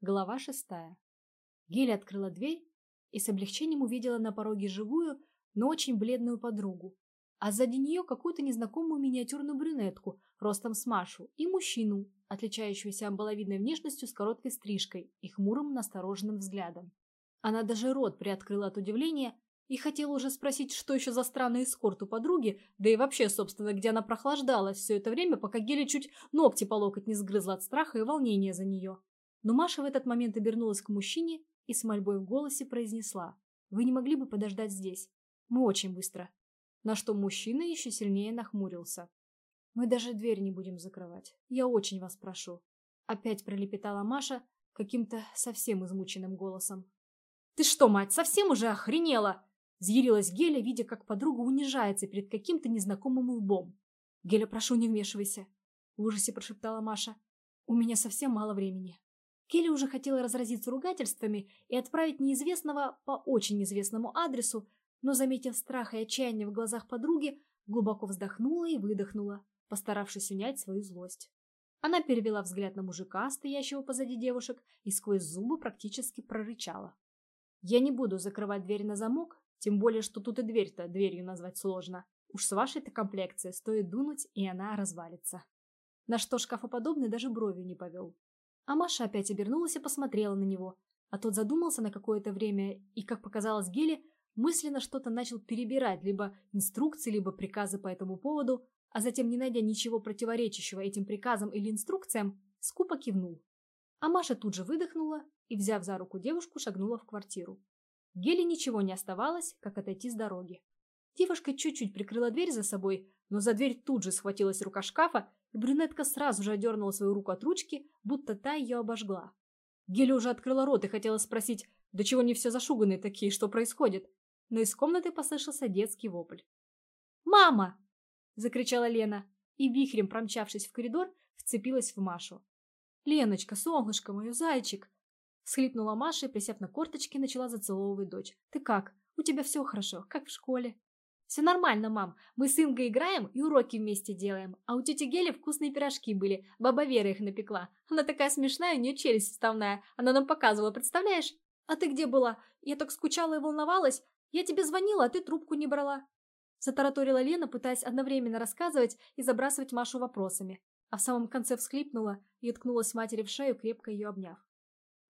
Глава шестая. Геля открыла дверь и с облегчением увидела на пороге живую, но очень бледную подругу, а сзади нее какую-то незнакомую миниатюрную брюнетку, ростом с Машу, и мужчину, отличающуюся амбаловидной внешностью с короткой стрижкой и хмурым настороженным взглядом. Она даже рот приоткрыла от удивления и хотела уже спросить, что еще за странный эскорт у подруги, да и вообще, собственно, где она прохлаждалась все это время, пока Геля чуть ногти по локоть не сгрызла от страха и волнения за нее. Но Маша в этот момент обернулась к мужчине и с мольбой в голосе произнесла. «Вы не могли бы подождать здесь? Мы очень быстро». На что мужчина еще сильнее нахмурился. «Мы даже дверь не будем закрывать. Я очень вас прошу». Опять пролепетала Маша каким-то совсем измученным голосом. «Ты что, мать, совсем уже охренела?» Взъярилась Геля, видя, как подруга унижается перед каким-то незнакомым лбом. «Геля, прошу, не вмешивайся», — в ужасе прошептала Маша. «У меня совсем мало времени». Келли уже хотела разразиться ругательствами и отправить неизвестного по очень известному адресу, но, заметив страх и отчаяние в глазах подруги, глубоко вздохнула и выдохнула, постаравшись унять свою злость. Она перевела взгляд на мужика, стоящего позади девушек, и сквозь зубы практически прорычала. «Я не буду закрывать дверь на замок, тем более, что тут и дверь-то дверью назвать сложно. Уж с вашей-то комплекцией стоит дунуть, и она развалится». На что шкафоподобный даже бровью не повел. А Маша опять обернулась и посмотрела на него, а тот задумался на какое-то время и, как показалось Геле, мысленно что-то начал перебирать, либо инструкции, либо приказы по этому поводу, а затем, не найдя ничего противоречащего этим приказам или инструкциям, скупо кивнул. А Маша тут же выдохнула и, взяв за руку девушку, шагнула в квартиру. Геле ничего не оставалось, как отойти с дороги. Девушка чуть-чуть прикрыла дверь за собой, но за дверь тут же схватилась рука шкафа, брюнетка сразу же отдернула свою руку от ручки, будто та ее обожгла. Геля уже открыла рот и хотела спросить, до чего не все зашуганные такие, что происходит? Но из комнаты послышался детский вопль. «Мама!» – закричала Лена, и вихрем, промчавшись в коридор, вцепилась в Машу. «Леночка, солнышко мое, зайчик!» Всхлипнула Маша и, присев на корточки, начала зацеловывать дочь. «Ты как? У тебя все хорошо, как в школе?» «Все нормально, мам. Мы с Ингой играем и уроки вместе делаем. А у тети Гели вкусные пирожки были. Баба Вера их напекла. Она такая смешная, у нее челюсть вставная. Она нам показывала, представляешь? А ты где была? Я так скучала и волновалась. Я тебе звонила, а ты трубку не брала». Затараторила Лена, пытаясь одновременно рассказывать и забрасывать Машу вопросами. А в самом конце всхлипнула и уткнулась матери в шею, крепко ее обняв.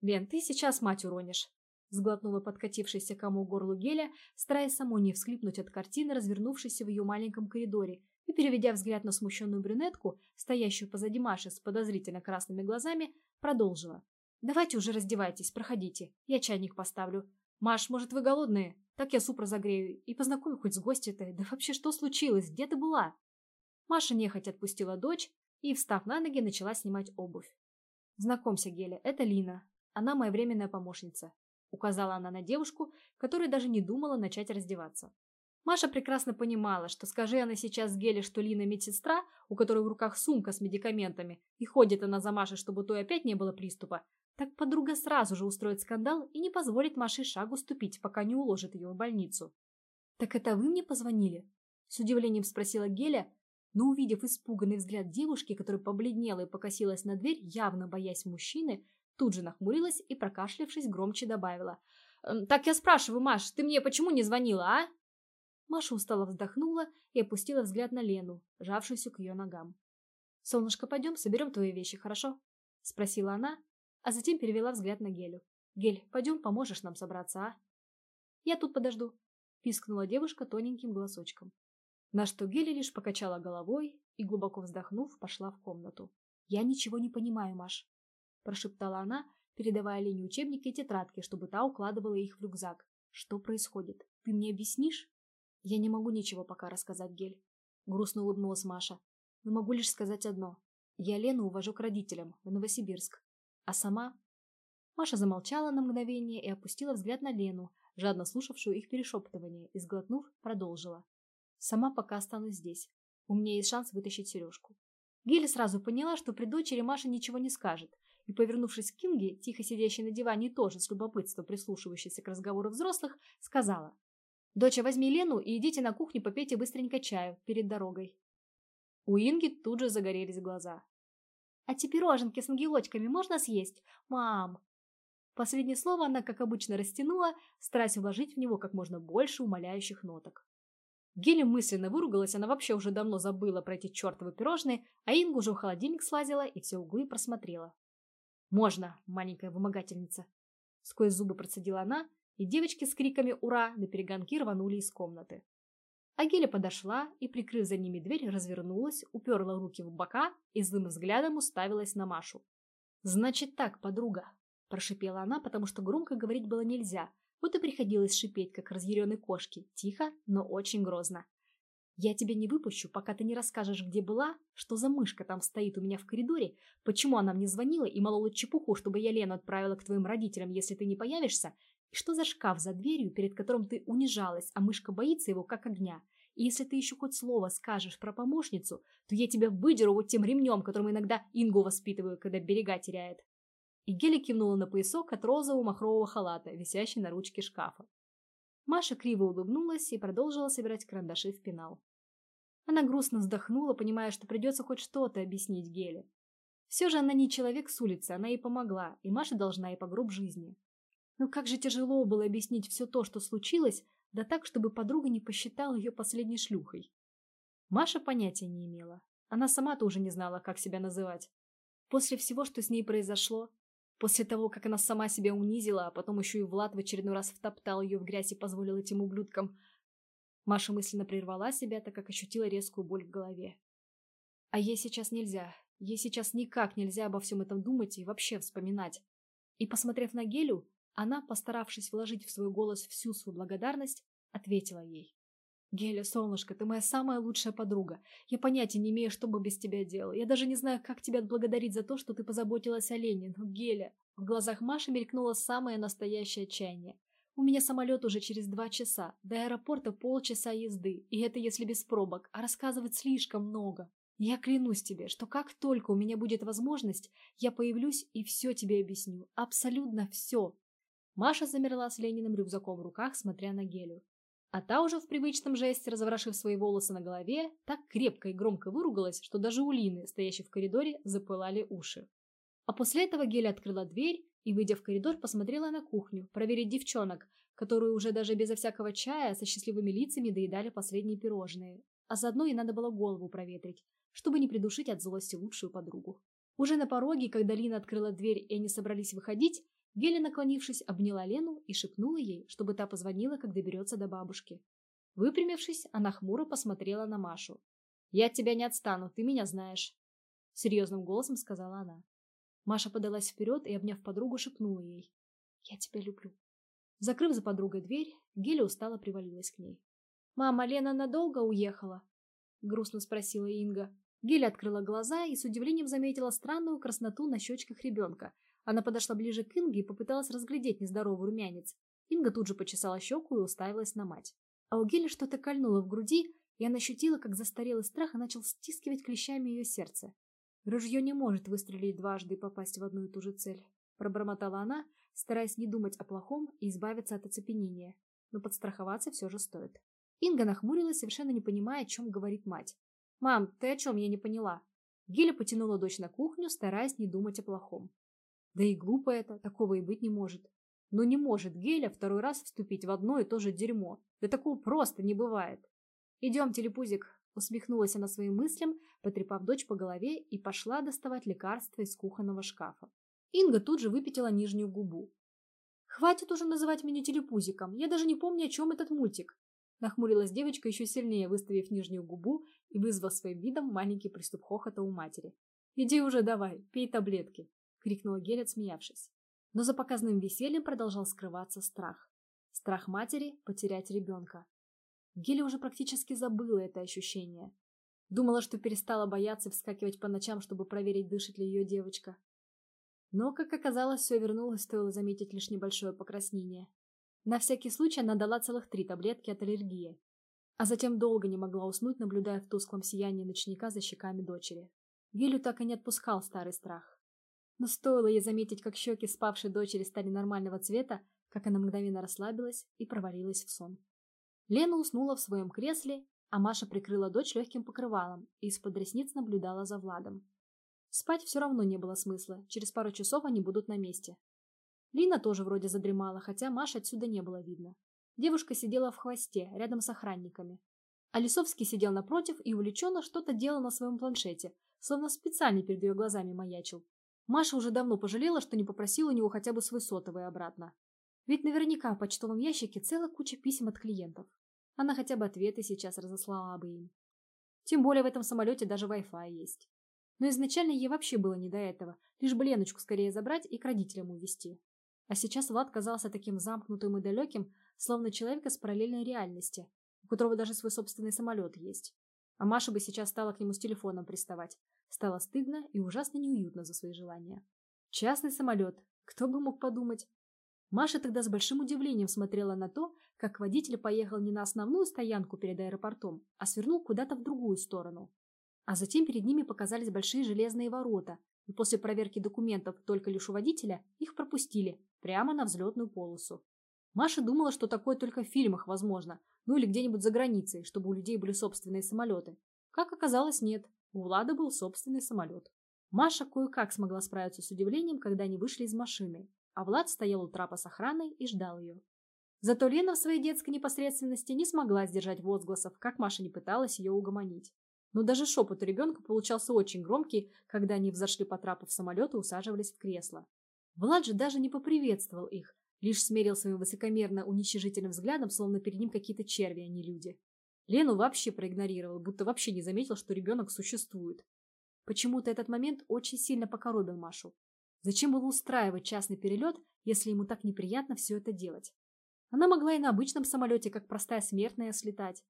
«Лен, ты сейчас мать уронишь. Сглотнула подкатившийся кому горлу геля, стараясь саму не всхлипнуть от картины, развернувшейся в ее маленьком коридоре, и, переведя взгляд на смущенную брюнетку, стоящую позади Маши с подозрительно красными глазами, продолжила. «Давайте уже раздевайтесь, проходите. Я чайник поставлю. Маш, может, вы голодные? Так я суп разогрею и познакомлю хоть с гостью-то. Да вообще, что случилось? Где ты была?» Маша нехотя отпустила дочь и, встав на ноги, начала снимать обувь. «Знакомься, Геля, это Лина. Она моя временная помощница. Указала она на девушку, которая даже не думала начать раздеваться. Маша прекрасно понимала, что скажи она сейчас Геле, что Лина медсестра, у которой в руках сумка с медикаментами, и ходит она за Машей, чтобы той опять не было приступа, так подруга сразу же устроит скандал и не позволит Маше шагу ступить, пока не уложит ее в больницу. «Так это вы мне позвонили?» С удивлением спросила Геля, но увидев испуганный взгляд девушки, которая побледнела и покосилась на дверь, явно боясь мужчины, Тут же нахмурилась и, прокашлявшись, громче добавила. «Эм, «Так я спрашиваю, Маш, ты мне почему не звонила, а?» Маша устало вздохнула и опустила взгляд на Лену, жавшуюся к ее ногам. «Солнышко, пойдем, соберем твои вещи, хорошо?» — спросила она, а затем перевела взгляд на Гелю. «Гель, пойдем, поможешь нам собраться, а?» «Я тут подожду», — пискнула девушка тоненьким голосочком. На что Геля лишь покачала головой и, глубоко вздохнув, пошла в комнату. «Я ничего не понимаю, Маш», прошептала она, передавая Лене учебники и тетрадки, чтобы та укладывала их в рюкзак. «Что происходит? Ты мне объяснишь?» «Я не могу ничего пока рассказать, Гель», — грустно улыбнулась Маша. «Но могу лишь сказать одно. Я Лену увожу к родителям, в Новосибирск. А сама...» Маша замолчала на мгновение и опустила взгляд на Лену, жадно слушавшую их перешептывание, и, сглотнув, продолжила. «Сама пока останусь здесь. У меня есть шанс вытащить сережку». Геля сразу поняла, что при дочери Маша ничего не скажет, и, повернувшись к Кинге, тихо сидящей на диване тоже с любопытством прислушивающейся к разговору взрослых, сказала. «Доча, возьми Лену и идите на кухню попейте быстренько чаю перед дорогой». У Инги тут же загорелись глаза. «А те пироженки с ангелочками можно съесть? Мам!» Последнее слово она, как обычно, растянула, стараясь вложить в него как можно больше умоляющих ноток. Геля мысленно выругалась, она вообще уже давно забыла про эти чертовы пирожные, а Инга уже в холодильник слазила и все углы просмотрела. «Можно, маленькая вымогательница!» Сквозь зубы процедила она, и девочки с криками «Ура!» на перегонки рванули из комнаты. А Геля подошла и, прикрыв за ними дверь, развернулась, уперла руки в бока и злым взглядом уставилась на Машу. «Значит так, подруга!» – прошипела она, потому что громко говорить было нельзя, вот и приходилось шипеть, как разъяренной кошки, тихо, но очень грозно. Я тебя не выпущу, пока ты не расскажешь, где была, что за мышка там стоит у меня в коридоре, почему она мне звонила и молола чепуху, чтобы я Лену отправила к твоим родителям, если ты не появишься, и что за шкаф за дверью, перед которым ты унижалась, а мышка боится его как огня. И если ты еще хоть слово скажешь про помощницу, то я тебя выдеру вот тем ремнем, которым иногда Ингу воспитываю, когда берега теряет. И Геля кивнула на поясок от розового махрового халата, висящий на ручке шкафа. Маша криво улыбнулась и продолжила собирать карандаши в пенал. Она грустно вздохнула, понимая, что придется хоть что-то объяснить Геле. Все же она не человек с улицы, она ей помогла, и Маша должна ей по гроб жизни. Но как же тяжело было объяснить все то, что случилось, да так, чтобы подруга не посчитала ее последней шлюхой. Маша понятия не имела. Она сама-то уже не знала, как себя называть. После всего, что с ней произошло, После того, как она сама себя унизила, а потом еще и Влад в очередной раз втоптал ее в грязь и позволил этим ублюдкам. Маша мысленно прервала себя, так как ощутила резкую боль в голове. А ей сейчас нельзя. Ей сейчас никак нельзя обо всем этом думать и вообще вспоминать. И, посмотрев на Гелю, она, постаравшись вложить в свой голос всю свою благодарность, ответила ей. «Геля, солнышко, ты моя самая лучшая подруга. Я понятия не имею, что бы без тебя делал. Я даже не знаю, как тебя отблагодарить за то, что ты позаботилась о Лене. Но, Геля...» В глазах Маши мелькнуло самое настоящее отчаяние. «У меня самолет уже через два часа. До аэропорта полчаса езды. И это если без пробок. А рассказывать слишком много. Я клянусь тебе, что как только у меня будет возможность, я появлюсь и все тебе объясню. Абсолютно все». Маша замерла с Лениным рюкзаком в руках, смотря на Гелю. А та уже в привычном жесте, разворошив свои волосы на голове, так крепко и громко выругалась, что даже у Лины, стоящей в коридоре, запылали уши. А после этого Геля открыла дверь и, выйдя в коридор, посмотрела на кухню, проверить девчонок, которые уже даже безо всякого чая со счастливыми лицами доедали последние пирожные. А заодно и надо было голову проветрить, чтобы не придушить от злости лучшую подругу. Уже на пороге, когда Лина открыла дверь и они собрались выходить, Геля, наклонившись, обняла Лену и шепнула ей, чтобы та позвонила, как доберется до бабушки. Выпрямившись, она хмуро посмотрела на Машу. «Я от тебя не отстану, ты меня знаешь», — серьезным голосом сказала она. Маша подалась вперед и, обняв подругу, шепнула ей. «Я тебя люблю». Закрыв за подругой дверь, Геля устало привалилась к ней. «Мама, Лена надолго уехала?» — грустно спросила Инга. Геля открыла глаза и с удивлением заметила странную красноту на щечках ребенка — она подошла ближе к Инге и попыталась разглядеть нездоровый румянец. Инга тут же почесала щеку и уставилась на мать. А у Гели что-то кольнуло в груди, и она ощутила, как застарелый страх и начал стискивать клещами ее сердце. «Ружье не может выстрелить дважды и попасть в одну и ту же цель», — пробормотала она, стараясь не думать о плохом и избавиться от оцепенения. Но подстраховаться все же стоит. Инга нахмурилась, совершенно не понимая, о чем говорит мать. «Мам, ты о чем? Я не поняла». Геля потянула дочь на кухню, стараясь не думать о плохом. Да и глупо это, такого и быть не может. Но не может Геля второй раз вступить в одно и то же дерьмо. Да такого просто не бывает. «Идем, телепузик», — усмехнулась она своим мыслям, потрепав дочь по голове и пошла доставать лекарства из кухонного шкафа. Инга тут же выпятила нижнюю губу. «Хватит уже называть меня телепузиком, я даже не помню, о чем этот мультик». Нахмурилась девочка еще сильнее, выставив нижнюю губу и вызвав своим видом маленький приступ хохота у матери. «Иди уже давай, пей таблетки». — крикнула Геля, смеявшись. Но за показным весельем продолжал скрываться страх. Страх матери потерять ребенка. Геля уже практически забыла это ощущение. Думала, что перестала бояться вскакивать по ночам, чтобы проверить, дышит ли ее девочка. Но, как оказалось, все вернулось, стоило заметить лишь небольшое покраснение. На всякий случай она дала целых три таблетки от аллергии. А затем долго не могла уснуть, наблюдая в тусклом сиянии ночника за щеками дочери. Гелю так и не отпускал старый страх. Но стоило ей заметить, как щеки спавшей дочери стали нормального цвета, как она мгновенно расслабилась и провалилась в сон. Лена уснула в своем кресле, а Маша прикрыла дочь легким покрывалом и из-под ресниц наблюдала за Владом. Спать все равно не было смысла, через пару часов они будут на месте. Лина тоже вроде задремала, хотя Маши отсюда не было видно. Девушка сидела в хвосте, рядом с охранниками. А Лисовский сидел напротив и увлеченно что-то делал на своем планшете, словно специально перед ее глазами маячил. Маша уже давно пожалела, что не попросила у него хотя бы свой сотовый обратно. Ведь наверняка в почтовом ящике целая куча писем от клиентов. Она хотя бы ответы сейчас разослала бы им. Тем более в этом самолете даже Wi-Fi есть. Но изначально ей вообще было не до этого, лишь бы Леночку скорее забрать и к родителям увезти. А сейчас Влад казался таким замкнутым и далеким, словно человек из параллельной реальности, у которого даже свой собственный самолет есть. А Маша бы сейчас стала к нему с телефоном приставать. Стало стыдно и ужасно неуютно за свои желания. Частный самолет. Кто бы мог подумать? Маша тогда с большим удивлением смотрела на то, как водитель поехал не на основную стоянку перед аэропортом, а свернул куда-то в другую сторону. А затем перед ними показались большие железные ворота, и после проверки документов только лишь у водителя их пропустили прямо на взлетную полосу. Маша думала, что такое только в фильмах возможно, ну или где-нибудь за границей, чтобы у людей были собственные самолеты. Как оказалось, нет. У Влада был собственный самолет. Маша кое-как смогла справиться с удивлением, когда они вышли из машины, а Влад стоял у трапа с охраной и ждал ее. Зато Лена в своей детской непосредственности не смогла сдержать возгласов, как Маша не пыталась ее угомонить. Но даже шепот у ребенка получался очень громкий, когда они взошли по трапу в самолет и усаживались в кресло. Влад же даже не поприветствовал их, лишь смерил своим высокомерно уничижительным взглядом, словно перед ним какие-то черви, а не люди. Лену вообще проигнорировал, будто вообще не заметил, что ребенок существует. Почему-то этот момент очень сильно покоробил Машу. Зачем было устраивать частный перелет, если ему так неприятно все это делать? Она могла и на обычном самолете, как простая смертная, слетать.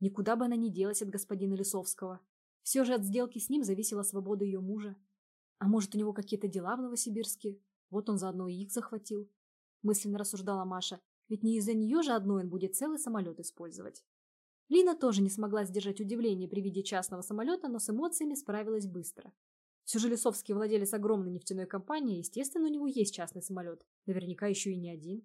Никуда бы она не делась от господина Лисовского. Все же от сделки с ним зависела свобода ее мужа. А может, у него какие-то дела в Новосибирске? Вот он заодно и их захватил. Мысленно рассуждала Маша. Ведь не из-за нее же одной он будет целый самолет использовать. Лина тоже не смогла сдержать удивление при виде частного самолета, но с эмоциями справилась быстро. Все же Лисовский владелец огромной нефтяной компании, естественно, у него есть частный самолет. Наверняка еще и не один.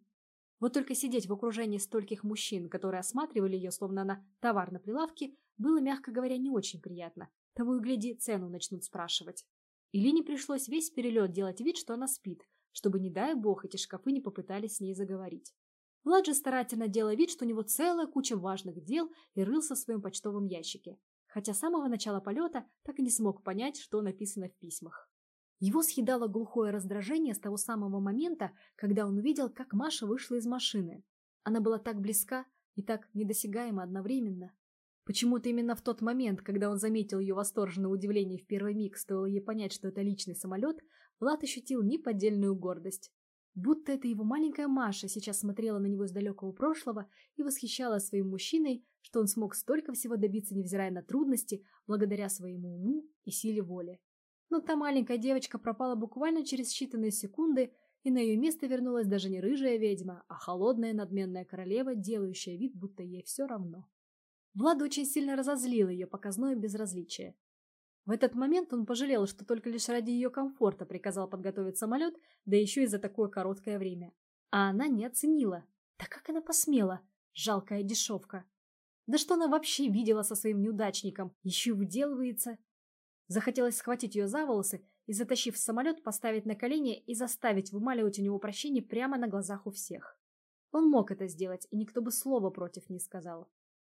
Вот только сидеть в окружении стольких мужчин, которые осматривали ее, словно она товар на прилавке, было, мягко говоря, не очень приятно. Того и гляди, цену начнут спрашивать. И Лине пришлось весь перелет делать вид, что она спит, чтобы, не дай бог, эти шкафы не попытались с ней заговорить. Влад же старательно делал вид, что у него целая куча важных дел и рылся в своем почтовом ящике, хотя с самого начала полета так и не смог понять, что написано в письмах. Его съедало глухое раздражение с того самого момента, когда он увидел, как Маша вышла из машины. Она была так близка и так недосягаема одновременно. Почему-то именно в тот момент, когда он заметил ее восторженное удивление в первый миг, стоило ей понять, что это личный самолет, Влад ощутил неподдельную гордость. Будто это его маленькая Маша сейчас смотрела на него из далекого прошлого и восхищалась своим мужчиной, что он смог столько всего добиться, невзирая на трудности, благодаря своему уму и силе воли. Но та маленькая девочка пропала буквально через считанные секунды, и на ее место вернулась даже не рыжая ведьма, а холодная надменная королева, делающая вид, будто ей все равно. Влад очень сильно разозлил ее показное безразличие. В этот момент он пожалел, что только лишь ради ее комфорта приказал подготовить самолет, да еще и за такое короткое время. А она не оценила. Да как она посмела? Жалкая дешевка. Да что она вообще видела со своим неудачником? Еще выделывается. Захотелось схватить ее за волосы и, затащив в самолет, поставить на колени и заставить вымаливать у него прощение прямо на глазах у всех. Он мог это сделать, и никто бы слова против не сказал.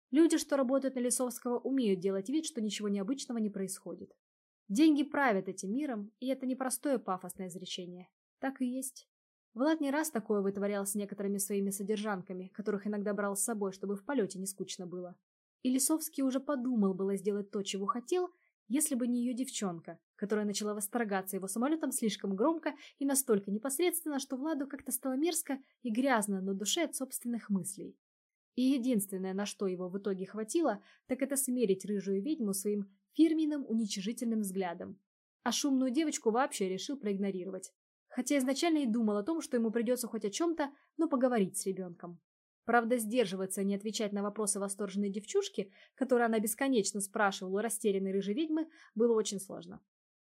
Люди, что работают на Лисовского, умеют делать вид, что ничего необычного не происходит. Деньги правят этим миром, и это не простое пафосное изречение. Так и есть. Влад не раз такое вытворял с некоторыми своими содержанками, которых иногда брал с собой, чтобы в полете не скучно было. И Лисовский уже подумал было сделать то, чего хотел, если бы не ее девчонка, которая начала восторгаться его самолетом слишком громко и настолько непосредственно, что Владу как-то стало мерзко и грязно на душе от собственных мыслей. И единственное, на что его в итоге хватило, так это смерить рыжую ведьму своим фирменным уничижительным взглядом. А шумную девочку вообще решил проигнорировать. Хотя изначально и думал о том, что ему придется хоть о чем-то, но поговорить с ребенком. Правда, сдерживаться и не отвечать на вопросы восторженной девчушки, которые она бесконечно спрашивала у растерянной рыжей ведьмы, было очень сложно.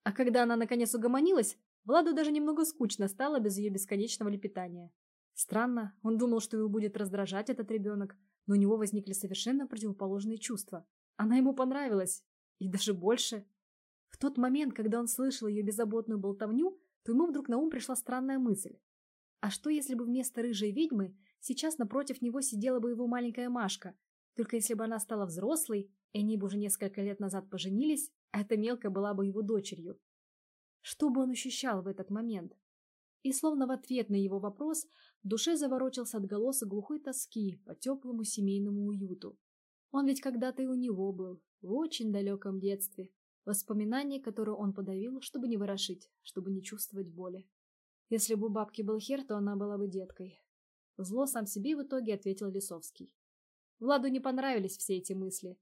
А когда она наконец угомонилась, Владу даже немного скучно стало без ее бесконечного лепетания. Странно, он думал, что его будет раздражать этот ребенок, но у него возникли совершенно противоположные чувства. Она ему понравилась, и даже больше. В тот момент, когда он слышал ее беззаботную болтовню, то ему вдруг на ум пришла странная мысль. А что, если бы вместо рыжей ведьмы сейчас напротив него сидела бы его маленькая Машка? Только если бы она стала взрослой, и они бы уже несколько лет назад поженились, эта мелкая была бы его дочерью. Что бы он ощущал в этот момент? И словно в ответ на его вопрос в душе заворочился отголосок глухой тоски по теплому семейному уюту. Он ведь когда-то и у него был, в очень далеком детстве. Воспоминания, которые он подавил, чтобы не ворошить, чтобы не чувствовать боли. Если бы у бабки был хер, то она была бы деткой. Зло сам себе в итоге ответил Лисовский. Владу не понравились все эти мысли.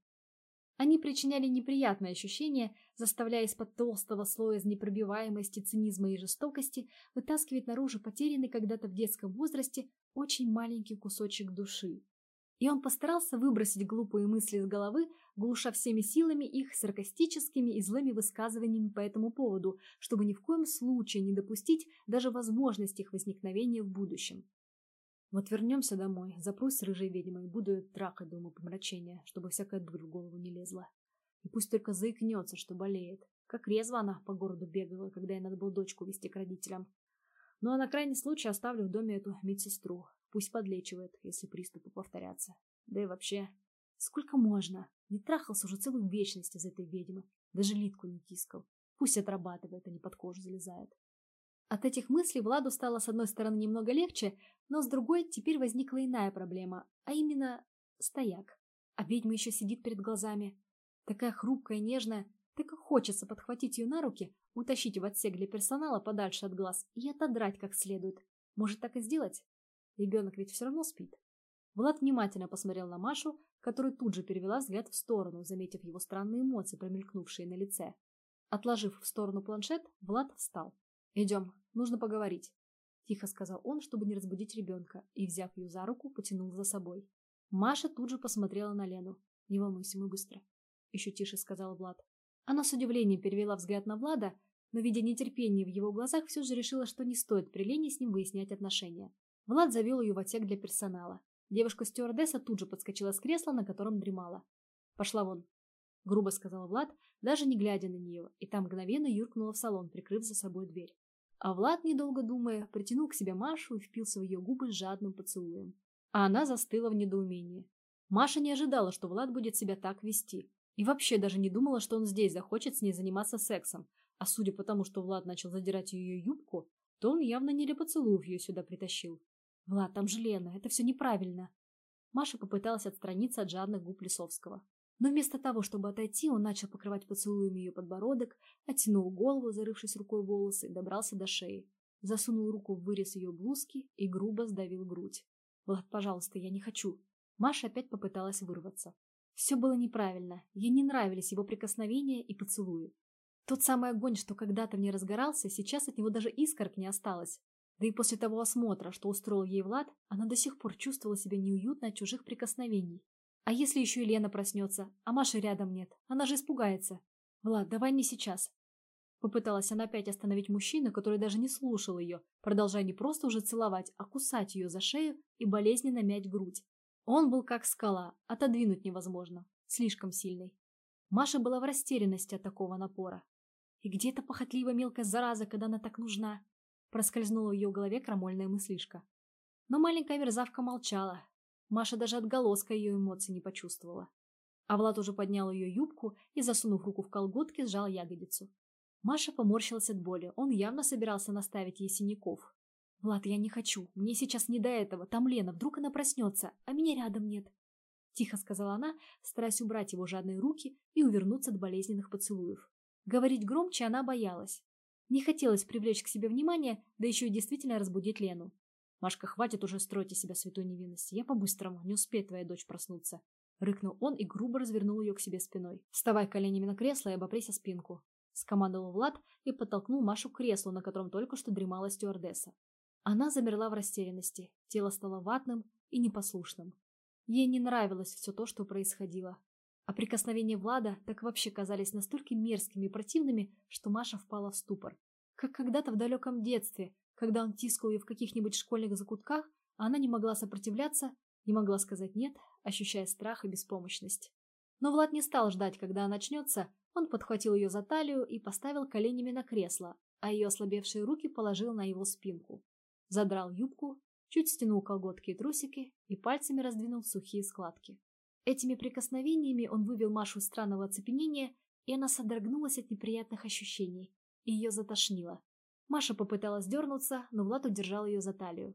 Они причиняли неприятное ощущение, заставляя из-под толстого слоя из непробиваемости, цинизма и жестокости вытаскивать наружу потерянный когда-то в детском возрасте очень маленький кусочек души. И он постарался выбросить глупые мысли из головы, глуша всеми силами их саркастическими и злыми высказываниями по этому поводу, чтобы ни в коем случае не допустить даже возможности их возникновения в будущем. Вот вернемся домой, запрусь рыжей ведьмой, буду ее трахать до помрачения, чтобы всякая дурь в голову не лезла. И пусть только заикнется, что болеет. Как резво она по городу бегала, когда ей надо было дочку вести к родителям. Ну а на крайний случай оставлю в доме эту медсестру. Пусть подлечивает, если приступы повторятся. Да и вообще, сколько можно? Не трахался уже целую вечность из этой ведьмы. Даже литку не тискал. Пусть отрабатывает, а не под кожу залезает. От этих мыслей Владу стало с одной стороны немного легче, но с другой теперь возникла иная проблема, а именно стояк. А ведьма еще сидит перед глазами. Такая хрупкая, нежная, так и хочется подхватить ее на руки, утащить в отсек для персонала подальше от глаз и отодрать как следует. Может так и сделать? Ребенок ведь все равно спит. Влад внимательно посмотрел на Машу, которая тут же перевела взгляд в сторону, заметив его странные эмоции, промелькнувшие на лице. Отложив в сторону планшет, Влад встал. «Идем, нужно поговорить», – тихо сказал он, чтобы не разбудить ребенка, и, взяв ее за руку, потянул за собой. Маша тут же посмотрела на Лену. «Не волнуйся, мы быстро», – еще тише сказал Влад. Она с удивлением перевела взгляд на Влада, но, видя нетерпение в его глазах, все же решила, что не стоит при Лене с ним выяснять отношения. Влад завел ее в отсек для персонала. Девушка-стюардесса тут же подскочила с кресла, на котором дремала. «Пошла вон», — грубо сказал Влад, даже не глядя на нее, и там мгновенно юркнула в салон, прикрыв за собой дверь. А Влад, недолго думая, притянул к себе Машу и впился в ее губы жадным поцелуем. А она застыла в недоумении. Маша не ожидала, что Влад будет себя так вести. И вообще даже не думала, что он здесь захочет с ней заниматься сексом. А судя по тому, что Влад начал задирать ее юбку, то он явно не для поцелуев ее сюда притащил. Влад, там же Лена, это все неправильно. Маша попыталась отстраниться от жадных губ Лисовского. Но вместо того, чтобы отойти, он начал покрывать поцелуями ее подбородок, оттянул голову, зарывшись рукой в волосы, добрался до шеи. Засунул руку в вырез ее блузки и грубо сдавил грудь. «Влад, пожалуйста, я не хочу». Маша опять попыталась вырваться. Все было неправильно. Ей не нравились его прикосновения и поцелуи. Тот самый огонь, что когда-то в ней разгорался, сейчас от него даже искорк не осталось. Да и после того осмотра, что устроил ей Влад, она до сих пор чувствовала себя неуютно от чужих прикосновений. А если еще и Лена проснется, а Маши рядом нет, она же испугается. Влад, давай не сейчас. Попыталась она опять остановить мужчину, который даже не слушал ее, продолжая не просто уже целовать, а кусать ее за шею и болезненно мять грудь. Он был как скала, отодвинуть невозможно, слишком сильный. Маша была в растерянности от такого напора. И где эта похотливая мелкая зараза, когда она так нужна? Проскользнула в ее голове крамольная мыслишка. Но маленькая мерзавка молчала. Маша даже отголоска ее эмоций не почувствовала. А Влад уже поднял ее юбку и, засунув руку в колготки, сжал ягодицу. Маша поморщилась от боли. Он явно собирался наставить ей синяков. «Влад, я не хочу. Мне сейчас не до этого. Там Лена. Вдруг она проснется, а меня рядом нет». Тихо сказала она, стараясь убрать его жадные руки и увернуться от болезненных поцелуев. Говорить громче она боялась. Не хотелось привлечь к себе внимание, да еще и действительно разбудить Лену. «Машка, хватит уже строить из себя святой невинности. Я по-быстрому, не успеет твоя дочь проснуться». Рыкнул он и грубо развернул ее к себе спиной. «Вставай коленями на кресло и обопрись о спинку». Скомандовал Влад и подтолкнул Машу к креслу, на котором только что дремала стюардесса. Она замерла в растерянности. Тело стало ватным и непослушным. Ей не нравилось все то, что происходило. А прикосновения Влада так вообще казались настолько мерзкими и противными, что Маша впала в ступор. Как когда-то в далеком детстве, когда он тискал ее в каких-нибудь школьных закутках, она не могла сопротивляться, не могла сказать «нет», ощущая страх и беспомощность. Но Влад не стал ждать, когда она начнется, он подхватил ее за талию и поставил коленями на кресло, а ее ослабевшие руки положил на его спинку. задрал юбку, чуть стянул колготки и трусики и пальцами раздвинул сухие складки. Этими прикосновениями он вывел Машу из странного оцепенения, и она содрогнулась от неприятных ощущений, и ее затошнило. Маша попыталась дернуться, но Влад удержал ее за талию.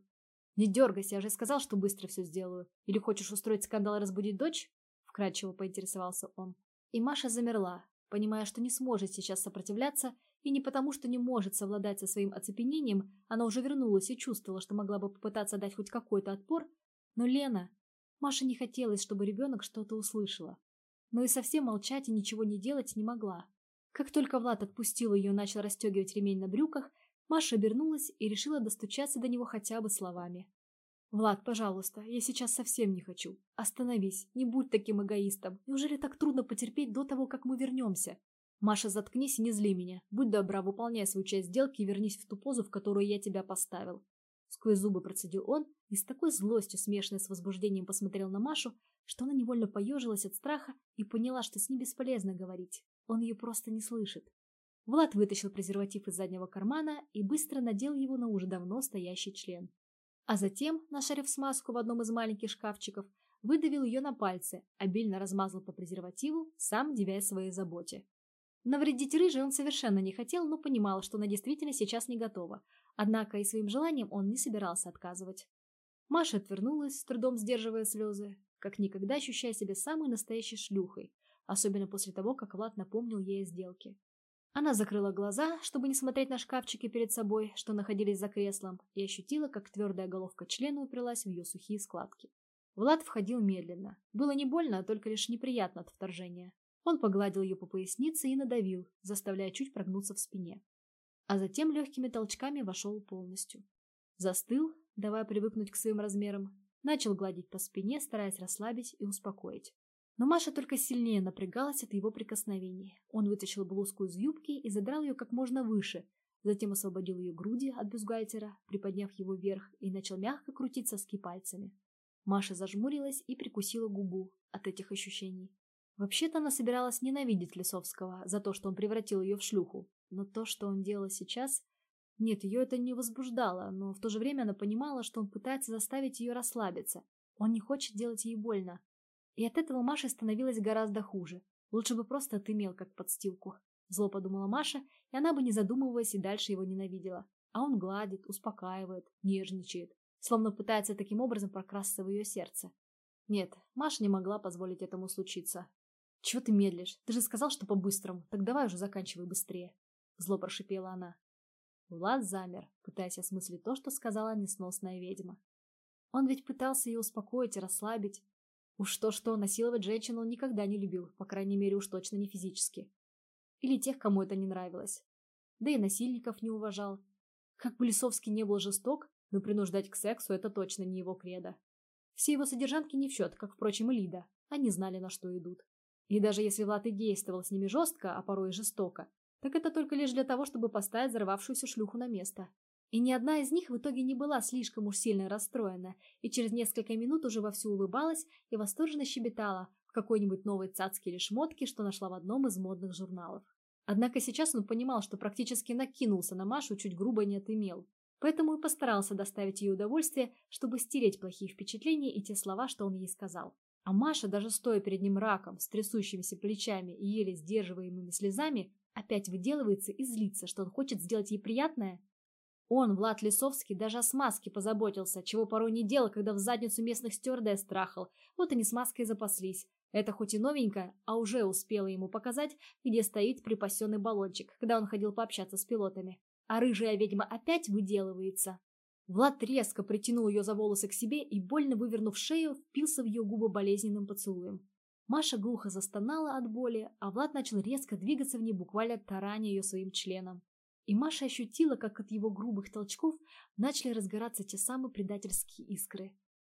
«Не дергайся, я же сказал, что быстро все сделаю. Или хочешь устроить скандал и разбудить дочь?» Вкрадчиво поинтересовался он. И Маша замерла, понимая, что не сможет сейчас сопротивляться, и не потому, что не может совладать со своим оцепенением, она уже вернулась и чувствовала, что могла бы попытаться дать хоть какой-то отпор, но Лена... Маше не хотелось, чтобы ребенок что-то услышала. Но и совсем молчать и ничего не делать не могла. Как только Влад отпустил ее и начал расстегивать ремень на брюках, Маша обернулась и решила достучаться до него хотя бы словами. «Влад, пожалуйста, я сейчас совсем не хочу. Остановись, не будь таким эгоистом. Неужели так трудно потерпеть до того, как мы вернемся? Маша, заткнись и не зли меня. Будь добра, выполняй свою часть сделки и вернись в ту позу, в которую я тебя поставил». Сквозь зубы процедил он и с такой злостью, смешанной с возбуждением, посмотрел на Машу, что она невольно поежилась от страха и поняла, что с ним бесполезно говорить. Он ее просто не слышит. Влад вытащил презерватив из заднего кармана и быстро надел его на уже давно стоящий член. А затем, нашарив смазку в одном из маленьких шкафчиков, выдавил ее на пальцы, обильно размазал по презервативу, сам девясь своей заботе. Навредить рыжей он совершенно не хотел, но понимал, что она действительно сейчас не готова. Однако и своим желанием он не собирался отказывать. Маша отвернулась, с трудом сдерживая слезы, как никогда ощущая себя самой настоящей шлюхой, особенно после того, как Влад напомнил ей о сделке. Она закрыла глаза, чтобы не смотреть на шкафчики перед собой, что находились за креслом, и ощутила, как твердая головка члена уперлась в ее сухие складки. Влад входил медленно. Было не больно, а только лишь неприятно от вторжения. Он погладил ее по пояснице и надавил, заставляя чуть прогнуться в спине. А затем легкими толчками вошел полностью. Застыл, давая привыкнуть к своим размерам, начал гладить по спине, стараясь расслабить и успокоить. Но Маша только сильнее напрягалась от его прикосновений. Он вытащил блузку из юбки и задрал ее как можно выше, затем освободил ее груди от бюстгальтера, приподняв его вверх, и начал мягко крутить соски пальцами. Маша зажмурилась и прикусила губу от этих ощущений. Вообще-то она собиралась ненавидеть Лисовского за то, что он превратил ее в шлюху, но то, что он делал сейчас... Нет, ее это не возбуждало, но в то же время она понимала, что он пытается заставить ее расслабиться. Он не хочет делать ей больно, и от этого Маше становилось гораздо хуже. Лучше бы просто отымел, как подстилку. Зло подумала Маша, и она бы, не задумываясь, и дальше его ненавидела. А он гладит, успокаивает, нежничает, словно пытается таким образом прокрасться в ее сердце. Нет, Маша не могла позволить этому случиться. «Чего ты медлишь? Ты же сказал, что по-быстрому. Так давай уже заканчивай быстрее». Зло прошипела она. Влад замер, пытаясь осмыслить то, что сказала несносная ведьма. Он ведь пытался ее успокоить и расслабить, Уж то-что, насиловать женщину он никогда не любил, по крайней мере уж точно не физически. Или тех, кому это не нравилось. Да и насильников не уважал. Как бы Лисовский не был жесток, но принуждать к сексу это точно не его кредо. Все его содержанки не в счет, как, впрочем, и Лида. Они знали, на что идут. И даже если Влад и действовал с ними жестко, а порой и жестоко, так это только лишь для того, чтобы поставить взорвавшуюся шлюху на место. И ни одна из них в итоге не была слишком уж сильно расстроена, и через несколько минут уже вовсю улыбалась и восторженно щебетала в какой-нибудь новой цацке или шмотке, что нашла в одном из модных журналов. Однако сейчас он понимал, что практически накинулся на Машу, чуть грубо не отымел. Поэтому и постарался доставить ей удовольствие, чтобы стереть плохие впечатления и те слова, что он ей сказал. А Маша, даже стоя перед ним раком, с трясущимися плечами и еле сдерживаемыми слезами, опять выделывается и злится, что он хочет сделать ей приятное – он, Влад Лисовский, даже о смазке позаботился, чего порой не делал, когда в задницу местных стюардесс страхал. Вот они смазкой запаслись. Это хоть и новенькое, а уже успела ему показать, где стоит припасенный баллончик, когда он ходил пообщаться с пилотами. А рыжая ведьма опять выделывается. Влад резко притянул ее за волосы к себе и, больно вывернув шею, впился в ее губы болезненным поцелуем. Маша глухо застонала от боли, а Влад начал резко двигаться в ней, буквально тараня ее своим членом. И Маша ощутила, как от его грубых толчков начали разгораться те самые предательские искры.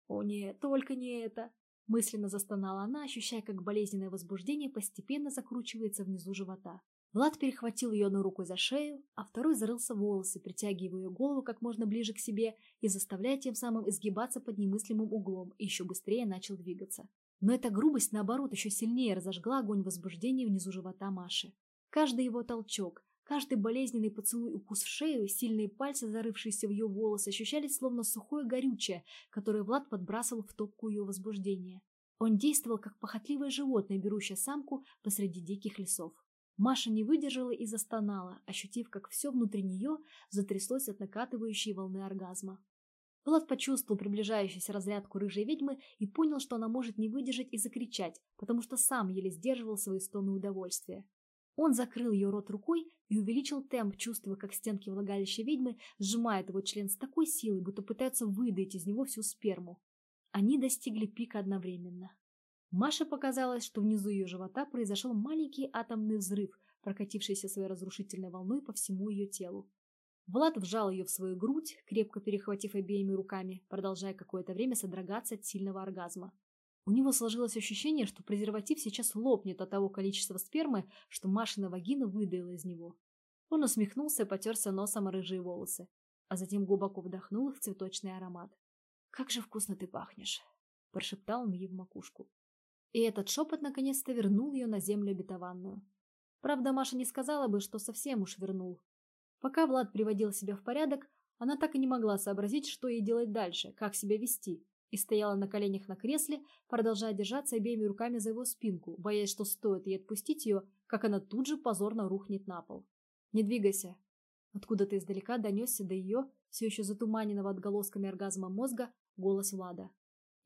«О нет, только не это!» Мысленно застонала она, ощущая, как болезненное возбуждение постепенно закручивается внизу живота. Влад перехватил ее одной рукой за шею, а второй зарылся в волосы, притягивая ее голову как можно ближе к себе и заставляя тем самым изгибаться под немыслимым углом, и еще быстрее начал двигаться. Но эта грубость, наоборот, еще сильнее разожгла огонь возбуждения внизу живота Маши. Каждый его толчок, Каждый болезненный поцелуй укус в шею, сильные пальцы, зарывшиеся в ее волосы, ощущались словно сухое горючее, которое Влад подбрасывал в топку ее возбуждения. Он действовал как похотливое животное, берущее самку посреди диких лесов. Маша не выдержала и застонала, ощутив, как все внутри нее затряслось от накатывающей волны оргазма. Влад почувствовал приближающуюся разрядку рыжей ведьмы и понял, что она может не выдержать и закричать, потому что сам еле сдерживал свои стоны удовольствия. Он закрыл ее рот рукой и увеличил темп, чувствуя, как стенки влагалища ведьмы сжимают его член с такой силой, будто пытаются выдать из него всю сперму. Они достигли пика одновременно. Маше показалось, что внизу ее живота произошел маленький атомный взрыв, прокатившийся своей разрушительной волной по всему ее телу. Влад вжал ее в свою грудь, крепко перехватив обеими руками, продолжая какое-то время содрогаться от сильного оргазма. У него сложилось ощущение, что презерватив сейчас лопнет от того количества спермы, что Машина вагина выдаила из него. Он усмехнулся и потерся носом рыжие волосы, а затем глубоко вдохнул их цветочный аромат. «Как же вкусно ты пахнешь!» – прошептал он ей в макушку. И этот шепот наконец-то вернул ее на землю обетованную. Правда, Маша не сказала бы, что совсем уж вернул. Пока Влад приводил себя в порядок, она так и не могла сообразить, что ей делать дальше, как себя вести и стояла на коленях на кресле, продолжая держаться обеими руками за его спинку, боясь, что стоит ей отпустить ее, как она тут же позорно рухнет на пол. «Не двигайся!» Откуда-то издалека донесся до ее, все еще затуманенного отголосками оргазма мозга, голос Влада.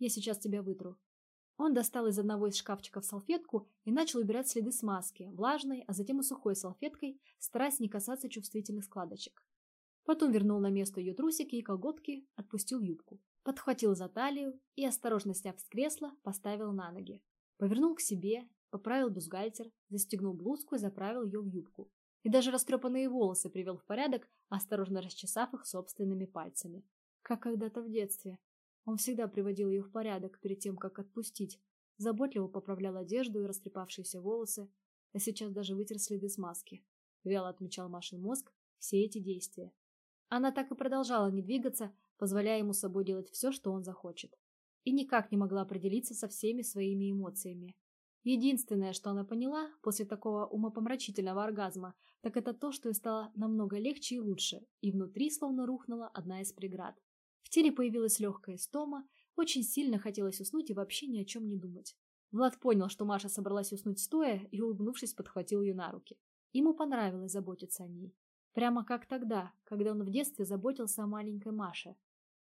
«Я сейчас тебя вытру». Он достал из одного из шкафчиков салфетку и начал убирать следы смазки, влажной, а затем и сухой салфеткой, стараясь не касаться чувствительных складочек. Потом вернул на место ее трусики и колготки, отпустил юбку подхватил за талию и, осторожно сняв с кресла, поставил на ноги. Повернул к себе, поправил бюстгальтер, застегнул блузку и заправил ее в юбку. И даже растрепанные волосы привел в порядок, осторожно расчесав их собственными пальцами. Как когда-то в детстве. Он всегда приводил ее в порядок перед тем, как отпустить. Заботливо поправлял одежду и растрепавшиеся волосы, а сейчас даже вытер следы смазки. Вяло отмечал Машин мозг все эти действия. Она так и продолжала не двигаться, позволяя ему собой делать все, что он захочет. И никак не могла определиться со всеми своими эмоциями. Единственное, что она поняла после такого умопомрачительного оргазма, так это то, что ей стало намного легче и лучше, и внутри словно рухнула одна из преград. В теле появилась легкая стома, очень сильно хотелось уснуть и вообще ни о чем не думать. Влад понял, что Маша собралась уснуть стоя и, улыбнувшись, подхватил ее на руки. Ему понравилось заботиться о ней. Прямо как тогда, когда он в детстве заботился о маленькой Маше.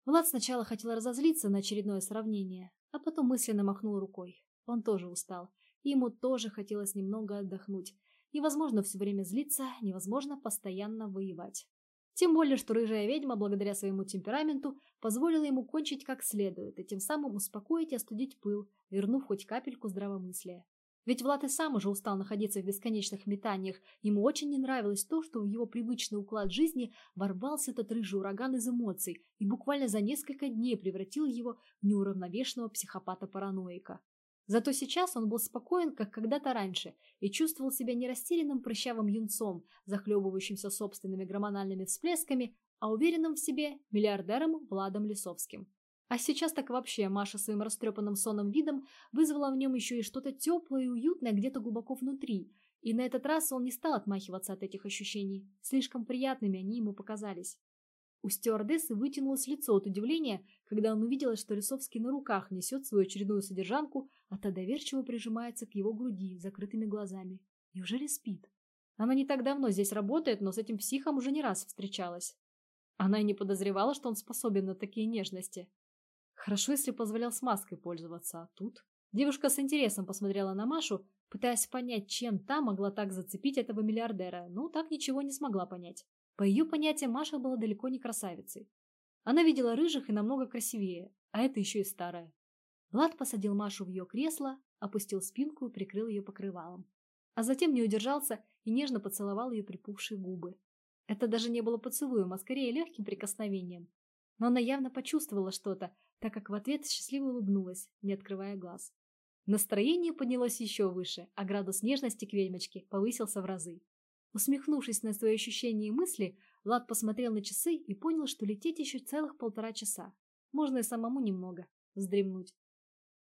Влад сначала хотел разозлиться на очередное сравнение, а потом мысленно махнул рукой. Он тоже устал, и ему тоже хотелось немного отдохнуть. Невозможно все время злиться, невозможно постоянно воевать. Тем более, что рыжая ведьма, благодаря своему темпераменту, позволила ему кончить как следует и тем самым успокоить и остудить пыл, вернув хоть капельку здравомыслия. Ведь Влад и сам уже устал находиться в бесконечных метаниях. Ему очень не нравилось то, что в его привычный уклад жизни ворвался этот рыжий ураган из эмоций и буквально за несколько дней превратил его в неуравновешенного психопата-параноика. Зато сейчас он был спокоен, как когда-то раньше, и чувствовал себя не растерянным прыщавым юнцом, захлебывающимся собственными гормональными всплесками, а уверенным в себе миллиардером Владом Лисовским. А сейчас так вообще Маша своим растрепанным сонным видом вызвала в нем еще и что-то теплое и уютное где-то глубоко внутри. И на этот раз он не стал отмахиваться от этих ощущений. Слишком приятными они ему показались. У стюардессы вытянулось лицо от удивления, когда он увидел, что Лисовский на руках несет свою очередную содержанку, а та доверчиво прижимается к его груди закрытыми глазами. Неужели спит? Она не так давно здесь работает, но с этим психом уже не раз встречалась. Она и не подозревала, что он способен на такие нежности. Хорошо, если позволял с маской пользоваться, а тут... Девушка с интересом посмотрела на Машу, пытаясь понять, чем та могла так зацепить этого миллиардера, но так ничего не смогла понять. По ее понятиям, Маша была далеко не красавицей. Она видела рыжих и намного красивее, а это еще и старая. Влад посадил Машу в ее кресло, опустил спинку и прикрыл ее покрывалом. А затем не удержался и нежно поцеловал ее припухшие губы. Это даже не было поцелуем, а скорее легким прикосновением. Но она явно почувствовала что-то, так как в ответ счастливо улыбнулась, не открывая глаз. Настроение поднялось еще выше, а градус нежности к ведьмочке повысился в разы. Усмехнувшись на свои ощущения и мысли, Влад посмотрел на часы и понял, что лететь еще целых полтора часа. Можно и самому немного вздремнуть.